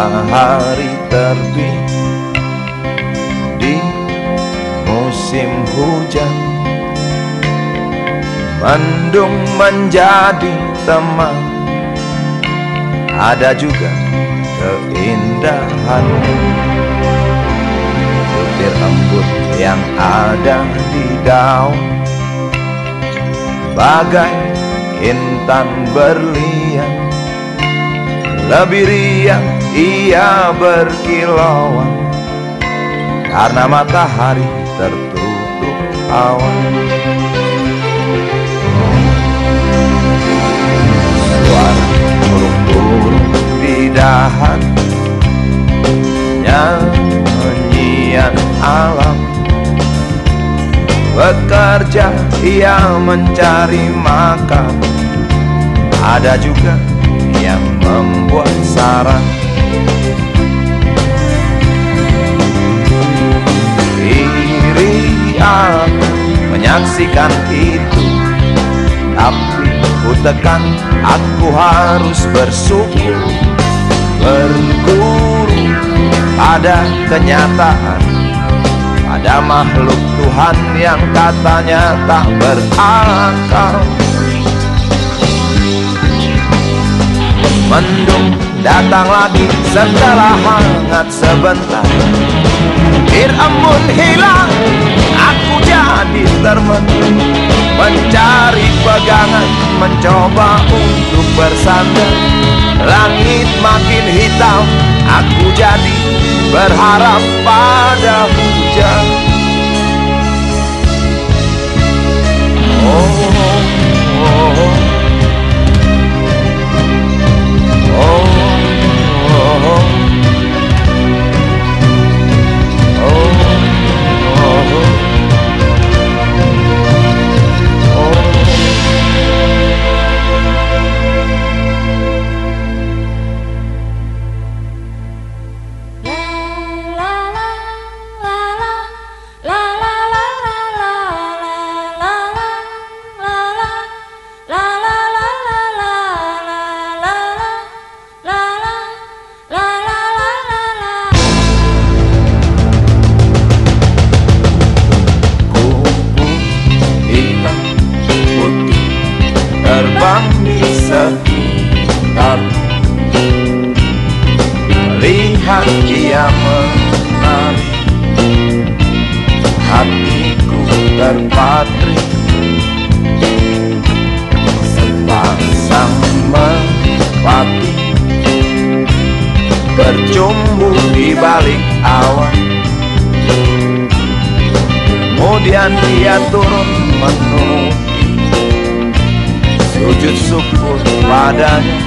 matahari terbit di musim hujan. Mendung menjadi teman. Ada juga keindahan Butir embut yang ada di daun. Bagai intan berlian Lebih riang ia berkilauan. Karena matahari tertutup awan. Suara burung-burung di dahan. Nyanyian alam. Bekerja ia mencari makan. Ada juga yang membuat sarang Iri. Aku menyaksikan itu Tapi ku tekan aku harus bersyukur. Berguru pada kenyataan Pada makhluk Tuhan yang katanya tak berakal Mendung datang lagi setelah hangat sebentar. Bir embun hilang Aku jadi termenung. Mencari pegangan Mencoba untuk bersandar. Langit makin hitam Aku jadi berharap pada hujan. Oh, terbang di sekitar Lihat dia menari. Hatiku terpatri. Sepasang merpati. Bercumbu di balik awan. Kemudian dia turun menuruti Sujud syukur padanya